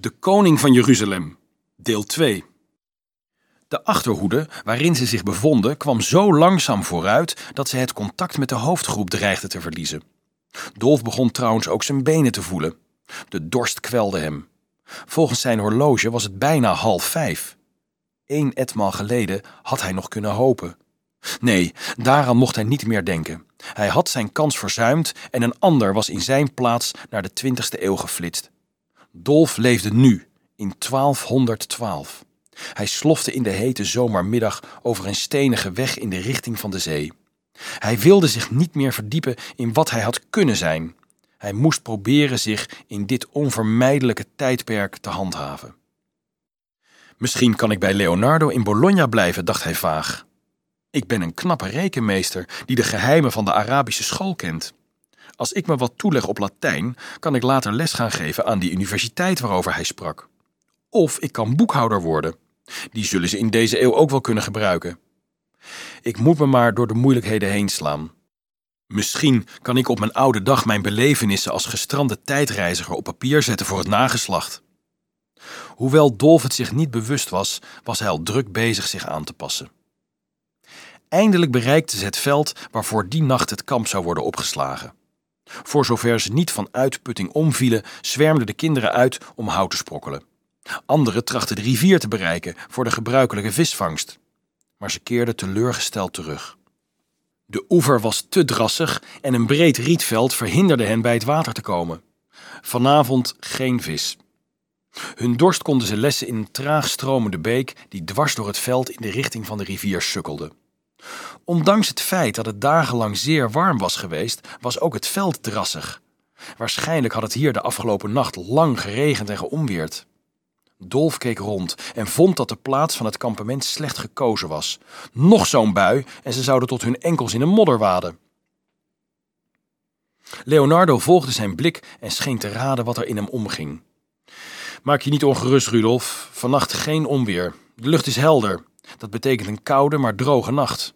De Koning van Jeruzalem, deel 2. De achterhoede waarin ze zich bevonden kwam zo langzaam vooruit dat ze het contact met de hoofdgroep dreigde te verliezen. Dolf begon trouwens ook zijn benen te voelen. De dorst kwelde hem. Volgens zijn horloge was het bijna half vijf. Eén etmaal geleden had hij nog kunnen hopen. Nee, daaraan mocht hij niet meer denken. Hij had zijn kans verzuimd en een ander was in zijn plaats naar de 20ste eeuw geflitst. Dolf leefde nu, in 1212. Hij slofte in de hete zomermiddag over een stenige weg in de richting van de zee. Hij wilde zich niet meer verdiepen in wat hij had kunnen zijn. Hij moest proberen zich in dit onvermijdelijke tijdperk te handhaven. Misschien kan ik bij Leonardo in Bologna blijven, dacht hij vaag. Ik ben een knappe rekenmeester die de geheimen van de Arabische school kent. Als ik me wat toeleg op Latijn, kan ik later les gaan geven aan die universiteit waarover hij sprak. Of ik kan boekhouder worden. Die zullen ze in deze eeuw ook wel kunnen gebruiken. Ik moet me maar door de moeilijkheden heen slaan. Misschien kan ik op mijn oude dag mijn belevenissen als gestrande tijdreiziger op papier zetten voor het nageslacht. Hoewel Dolf het zich niet bewust was, was hij al druk bezig zich aan te passen. Eindelijk bereikten ze het veld waarvoor die nacht het kamp zou worden opgeslagen. Voor zover ze niet van uitputting omvielen, zwermden de kinderen uit om hout te sprokkelen. Anderen trachten de rivier te bereiken voor de gebruikelijke visvangst. Maar ze keerden teleurgesteld terug. De oever was te drassig en een breed rietveld verhinderde hen bij het water te komen. Vanavond geen vis. Hun dorst konden ze lessen in een traag stromende beek die dwars door het veld in de richting van de rivier sukkelde. Ondanks het feit dat het dagenlang zeer warm was geweest, was ook het veld drassig. Waarschijnlijk had het hier de afgelopen nacht lang geregend en geonweerd. Dolf keek rond en vond dat de plaats van het kampement slecht gekozen was. Nog zo'n bui en ze zouden tot hun enkels in de modder waden. Leonardo volgde zijn blik en scheen te raden wat er in hem omging. Maak je niet ongerust, Rudolf. Vannacht geen onweer. De lucht is helder. Dat betekent een koude, maar droge nacht.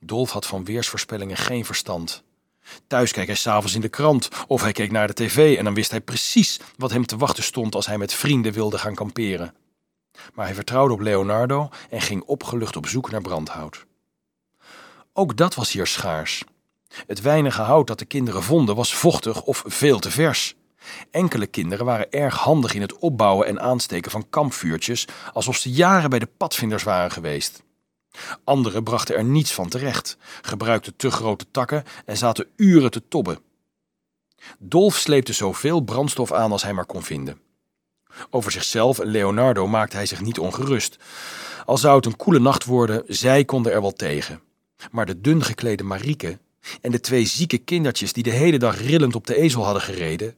Dolf had van weersvoorspellingen geen verstand. Thuis keek hij s'avonds in de krant of hij keek naar de tv en dan wist hij precies wat hem te wachten stond als hij met vrienden wilde gaan kamperen. Maar hij vertrouwde op Leonardo en ging opgelucht op zoek naar brandhout. Ook dat was hier schaars. Het weinige hout dat de kinderen vonden was vochtig of veel te vers. Enkele kinderen waren erg handig in het opbouwen en aansteken van kampvuurtjes, alsof ze jaren bij de padvinders waren geweest. Anderen brachten er niets van terecht, gebruikten te grote takken en zaten uren te tobben. Dolf sleepte zoveel brandstof aan als hij maar kon vinden. Over zichzelf en Leonardo maakte hij zich niet ongerust. Al zou het een koele nacht worden, zij konden er wel tegen. Maar de dun geklede Marieke en de twee zieke kindertjes die de hele dag rillend op de ezel hadden gereden,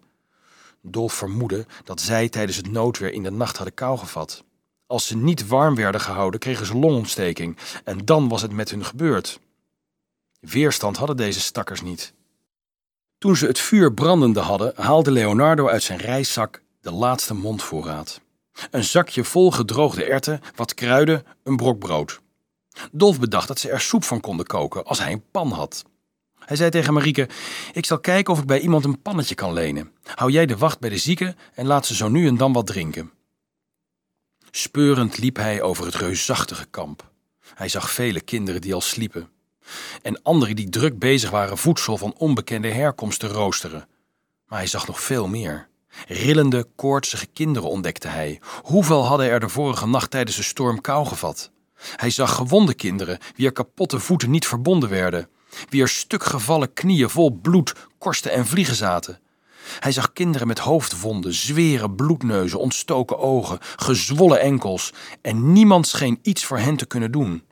Dolf vermoedde dat zij tijdens het noodweer in de nacht hadden kou gevat. Als ze niet warm werden gehouden, kregen ze longontsteking en dan was het met hun gebeurd. Weerstand hadden deze stakkers niet. Toen ze het vuur brandende hadden, haalde Leonardo uit zijn reiszak de laatste mondvoorraad. Een zakje vol gedroogde erten, wat kruiden, een brok brood. Dolf bedacht dat ze er soep van konden koken als hij een pan had. Hij zei tegen Marieke: Ik zal kijken of ik bij iemand een pannetje kan lenen. Hou jij de wacht bij de zieken en laat ze zo nu en dan wat drinken. Speurend liep hij over het reusachtige kamp. Hij zag vele kinderen die al sliepen. En anderen die druk bezig waren voedsel van onbekende herkomst te roosteren. Maar hij zag nog veel meer. Rillende, koortsige kinderen ontdekte hij. Hoeveel hadden er de vorige nacht tijdens de storm kou gevat? Hij zag gewonde kinderen, wie er kapotte voeten niet verbonden werden. Wie er stukgevallen knieën vol bloed, korsten en vliegen zaten. Hij zag kinderen met hoofdwonden, zwere bloedneuzen, ontstoken ogen, gezwollen enkels en niemand scheen iets voor hen te kunnen doen.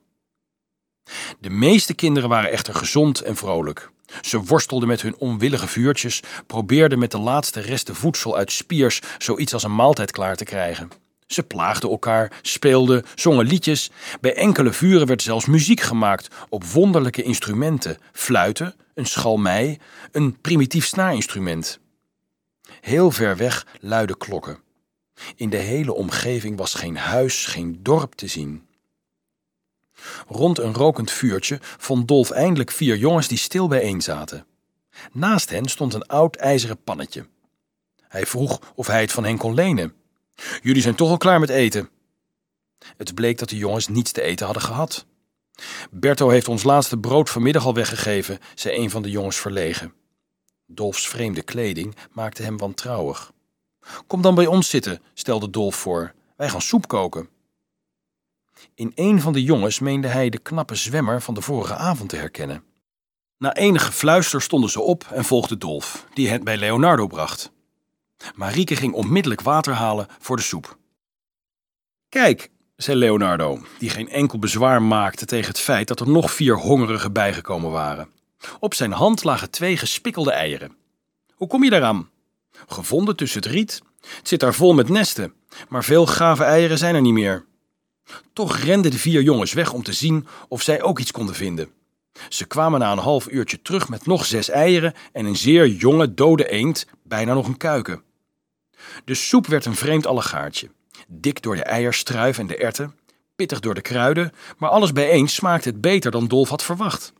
De meeste kinderen waren echter gezond en vrolijk. Ze worstelden met hun onwillige vuurtjes, probeerden met de laatste resten voedsel uit spiers zoiets als een maaltijd klaar te krijgen. Ze plaagden elkaar, speelden, zongen liedjes. Bij enkele vuren werd zelfs muziek gemaakt op wonderlijke instrumenten: fluiten, een schalmei, een primitief snaarinstrument. Heel ver weg luidden klokken. In de hele omgeving was geen huis, geen dorp te zien. Rond een rokend vuurtje vond Dolf eindelijk vier jongens die stil bijeen zaten. Naast hen stond een oud ijzeren pannetje. Hij vroeg of hij het van hen kon lenen. Jullie zijn toch al klaar met eten. Het bleek dat de jongens niets te eten hadden gehad. Berto heeft ons laatste brood vanmiddag al weggegeven, zei een van de jongens verlegen. Dolfs vreemde kleding maakte hem wantrouwig. Kom dan bij ons zitten, stelde Dolf voor. Wij gaan soep koken. In een van de jongens meende hij de knappe zwemmer van de vorige avond te herkennen. Na enige fluister stonden ze op en volgden Dolf, die het bij Leonardo bracht. Marieke ging onmiddellijk water halen voor de soep. Kijk, zei Leonardo, die geen enkel bezwaar maakte tegen het feit dat er nog vier hongerigen bijgekomen waren. Op zijn hand lagen twee gespikkelde eieren. Hoe kom je daaraan? Gevonden tussen het riet. Het zit daar vol met nesten, maar veel gave eieren zijn er niet meer. Toch renden de vier jongens weg om te zien of zij ook iets konden vinden. Ze kwamen na een half uurtje terug met nog zes eieren en een zeer jonge dode eend, bijna nog een kuiken. De soep werd een vreemd allegaartje. Dik door de eierstruif en de erten, pittig door de kruiden, maar alles bijeen smaakte het beter dan Dolf had verwacht.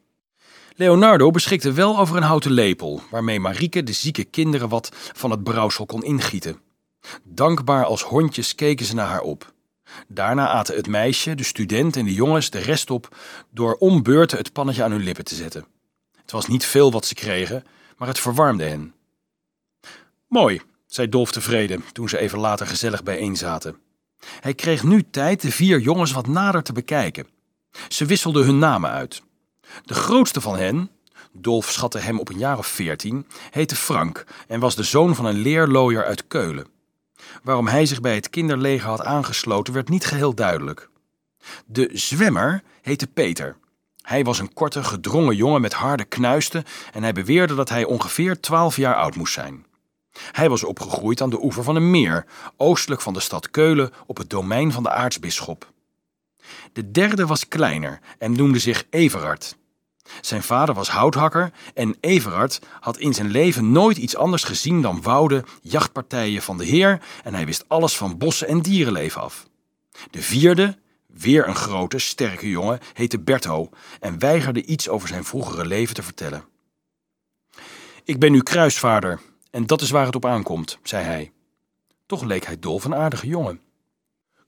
Leonardo beschikte wel over een houten lepel, waarmee Marieke de zieke kinderen wat van het brouwsel kon ingieten. Dankbaar als hondjes keken ze naar haar op. Daarna aten het meisje, de student en de jongens de rest op door om beurten het pannetje aan hun lippen te zetten. Het was niet veel wat ze kregen, maar het verwarmde hen. Mooi, zei Dolf tevreden toen ze even later gezellig bijeen zaten. Hij kreeg nu tijd de vier jongens wat nader te bekijken. Ze wisselden hun namen uit. De grootste van hen, Dolf schatte hem op een jaar of veertien, heette Frank en was de zoon van een leerlooier uit Keulen. Waarom hij zich bij het kinderleger had aangesloten werd niet geheel duidelijk. De zwemmer heette Peter. Hij was een korte, gedrongen jongen met harde knuisten en hij beweerde dat hij ongeveer twaalf jaar oud moest zijn. Hij was opgegroeid aan de oever van een meer, oostelijk van de stad Keulen op het domein van de aartsbisschop. De derde was kleiner en noemde zich Everard. Zijn vader was houthakker en Everard had in zijn leven nooit iets anders gezien dan wouden, jachtpartijen van de Heer en hij wist alles van bossen en dierenleven af. De vierde, weer een grote, sterke jongen, heette Berto en weigerde iets over zijn vroegere leven te vertellen. Ik ben nu kruisvaarder en dat is waar het op aankomt, zei hij. Toch leek hij Dolf een aardige jongen.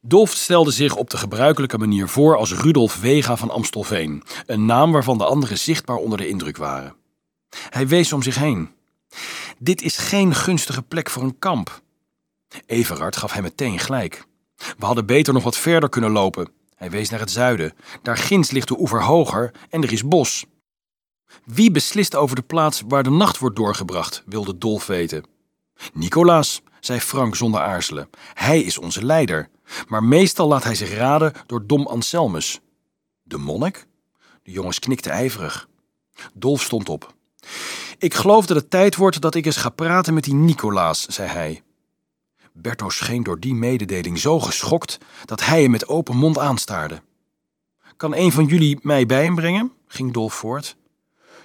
Dolf stelde zich op de gebruikelijke manier voor als Rudolf Vega van Amstelveen, een naam waarvan de anderen zichtbaar onder de indruk waren. Hij wees om zich heen. Dit is geen gunstige plek voor een kamp. Everard gaf hem meteen gelijk. We hadden beter nog wat verder kunnen lopen. Hij wees naar het zuiden. Daar ginds ligt de oever hoger en er is bos. Wie beslist over de plaats waar de nacht wordt doorgebracht, wilde Dolf weten. Nicolaas, zei Frank zonder aarzelen. Hij is onze leider. Maar meestal laat hij zich raden door Dom Anselmus. De monnik? De jongens knikten ijverig. Dolf stond op. Ik geloof dat het tijd wordt dat ik eens ga praten met die Nicolaas, zei hij. Berto scheen door die mededeling zo geschokt dat hij hem met open mond aanstaarde. Kan een van jullie mij bij hem brengen? ging Dolf voort.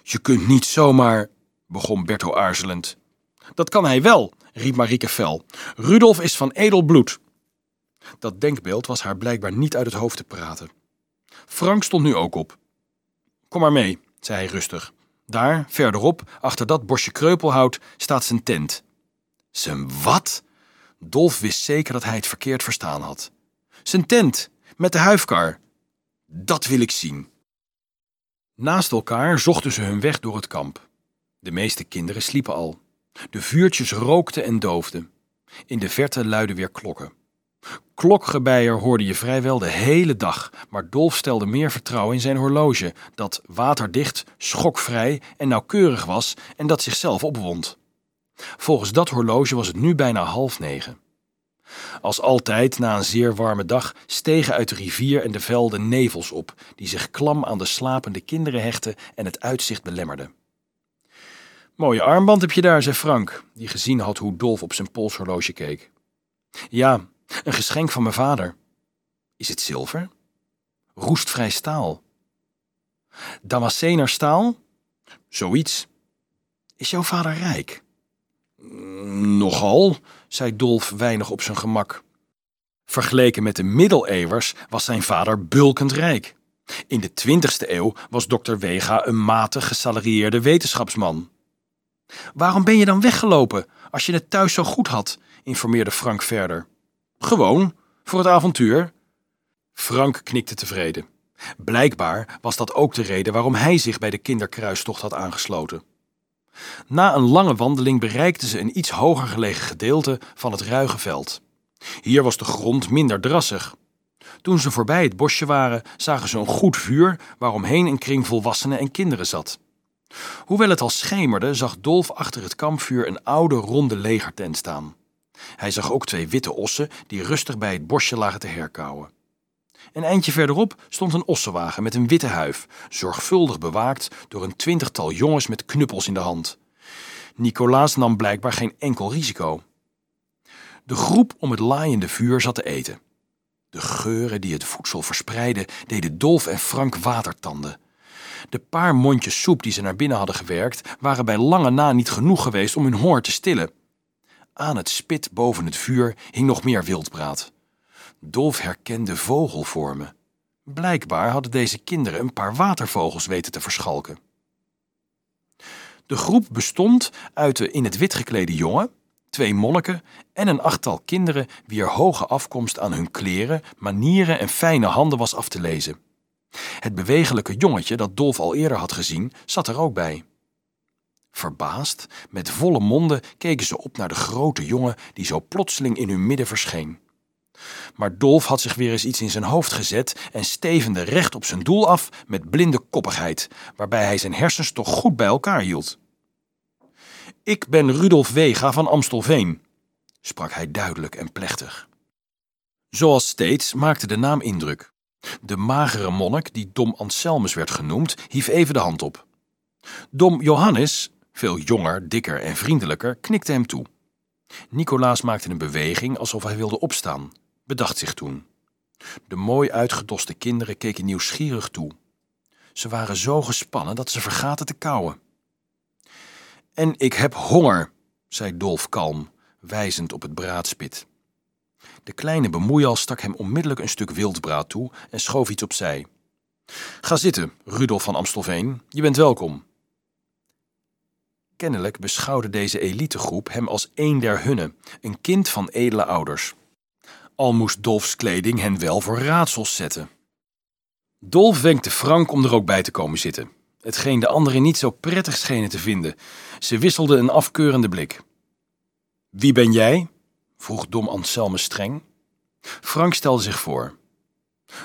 Je kunt niet zomaar, begon Berto aarzelend. Dat kan hij wel, riep Marieke fel. Rudolf is van edel bloed. Dat denkbeeld was haar blijkbaar niet uit het hoofd te praten. Frank stond nu ook op. Kom maar mee, zei hij rustig. Daar, verderop, achter dat bosje kreupelhout, staat zijn tent. Zijn wat? Dolf wist zeker dat hij het verkeerd verstaan had. Zijn tent, met de huifkar. Dat wil ik zien. Naast elkaar zochten ze hun weg door het kamp. De meeste kinderen sliepen al. De vuurtjes rookten en doofden. In de verte luidden weer klokken. Klokgebeier hoorde je vrijwel de hele dag, maar Dolf stelde meer vertrouwen in zijn horloge, dat waterdicht, schokvrij en nauwkeurig was en dat zichzelf opwond. Volgens dat horloge was het nu bijna half negen. Als altijd, na een zeer warme dag, stegen uit de rivier en de velden nevels op, die zich klam aan de slapende kinderen hechten en het uitzicht belemmerden. Mooie armband heb je daar, zei Frank, die gezien had hoe Dolf op zijn polshorloge keek. Ja, een geschenk van mijn vader. Is het zilver? Roestvrij staal. Damascener staal? Zoiets. Is jouw vader rijk? Nogal, zei Dolf weinig op zijn gemak. Vergeleken met de middeleeuwers was zijn vader bulkend rijk. In de 20ste eeuw was dokter Wega een matig gesalarieerde wetenschapsman. Waarom ben je dan weggelopen als je het thuis zo goed had? informeerde Frank verder. Gewoon, voor het avontuur. Frank knikte tevreden. Blijkbaar was dat ook de reden waarom hij zich bij de kinderkruistocht had aangesloten. Na een lange wandeling bereikten ze een iets hoger gelegen gedeelte van het ruige veld. Hier was de grond minder drassig. Toen ze voorbij het bosje waren, zagen ze een goed vuur waaromheen een kring volwassenen en kinderen zat. Hoewel het al schemerde, zag Dolf achter het kampvuur een oude ronde legertent staan. Hij zag ook twee witte ossen die rustig bij het bosje lagen te herkauwen. Een eindje verderop stond een ossenwagen met een witte huif, zorgvuldig bewaakt door een twintigtal jongens met knuppels in de hand. Nicolaas nam blijkbaar geen enkel risico. De groep om het laaiende vuur zat te eten. De geuren die het voedsel verspreidden deden Dolf en Frank watertanden. De paar mondjes soep die ze naar binnen hadden gewerkt waren bij lange na niet genoeg geweest om hun honger te stillen. Aan het spit boven het vuur hing nog meer wildbraad. Dolf herkende vogelvormen. Blijkbaar hadden deze kinderen een paar watervogels weten te verschalken. De groep bestond uit de in het wit geklede jongen, twee monniken en een achttal kinderen wier hoge afkomst aan hun kleren, manieren en fijne handen was af te lezen. Het bewegelijke jongetje dat Dolf al eerder had gezien, zat er ook bij. Verbaasd, met volle monden, keken ze op naar de grote jongen die zo plotseling in hun midden verscheen. Maar Dolf had zich weer eens iets in zijn hoofd gezet en stevende recht op zijn doel af met blinde koppigheid, waarbij hij zijn hersens toch goed bij elkaar hield. Ik ben Rudolf Wega van Amstelveen, sprak hij duidelijk en plechtig. Zoals steeds maakte de naam indruk. De magere monnik, die Dom Anselmus werd genoemd, hief even de hand op. Dom Johannes, veel jonger, dikker en vriendelijker, knikte hem toe. Nicolaas maakte een beweging alsof hij wilde opstaan, bedacht zich toen. De mooi uitgedoste kinderen keken nieuwsgierig toe. Ze waren zo gespannen dat ze vergaten te kauwen. En ik heb honger, zei Dolf kalm, wijzend op het braadspit. De kleine bemoeial stak hem onmiddellijk een stuk wildbraad toe en schoof iets opzij. Ga zitten, Rudolf van Amstelveen, je bent welkom. Kennelijk beschouwde deze elitegroep hem als een der hunne, een kind van edele ouders. Al moest Dolfs kleding hen wel voor raadsels zetten. Dolf wenkte Frank om er ook bij te komen zitten, hetgeen de anderen niet zo prettig schenen te vinden. Ze wisselden een afkeurende blik. Wie ben jij? vroeg Dom Anselme streng. Frank stelde zich voor.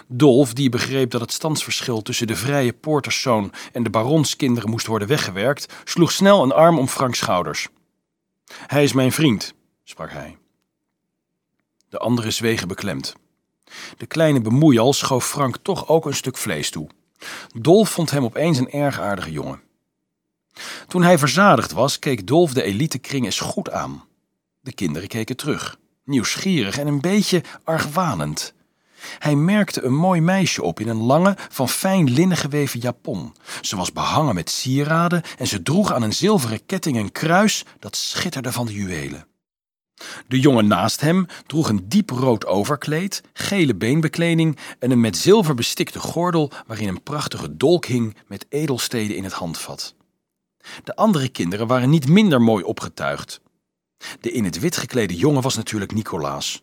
Dolf, die begreep dat het standsverschil tussen de vrije poorterszoon en de baronskinderen moest worden weggewerkt, sloeg snel een arm om Franks schouders. Hij is mijn vriend, sprak hij. De anderen zwegen beklemd. De kleine bemoeial schoof Frank toch ook een stuk vlees toe. Dolf vond hem opeens een erg aardige jongen. Toen hij verzadigd was, keek Dolf de elitekring eens goed aan. De kinderen keken terug, nieuwsgierig en een beetje argwanend. Hij merkte een mooi meisje op in een lange, van fijn linnen geweven japon. Ze was behangen met sieraden en ze droeg aan een zilveren ketting een kruis dat schitterde van de juwelen. De jongen naast hem droeg een diep rood overkleed, gele beenbekleding en een met zilver bestikte gordel waarin een prachtige dolk hing met edelsteden in het handvat. De andere kinderen waren niet minder mooi opgetuigd. De in het wit geklede jongen was natuurlijk Nicolaas.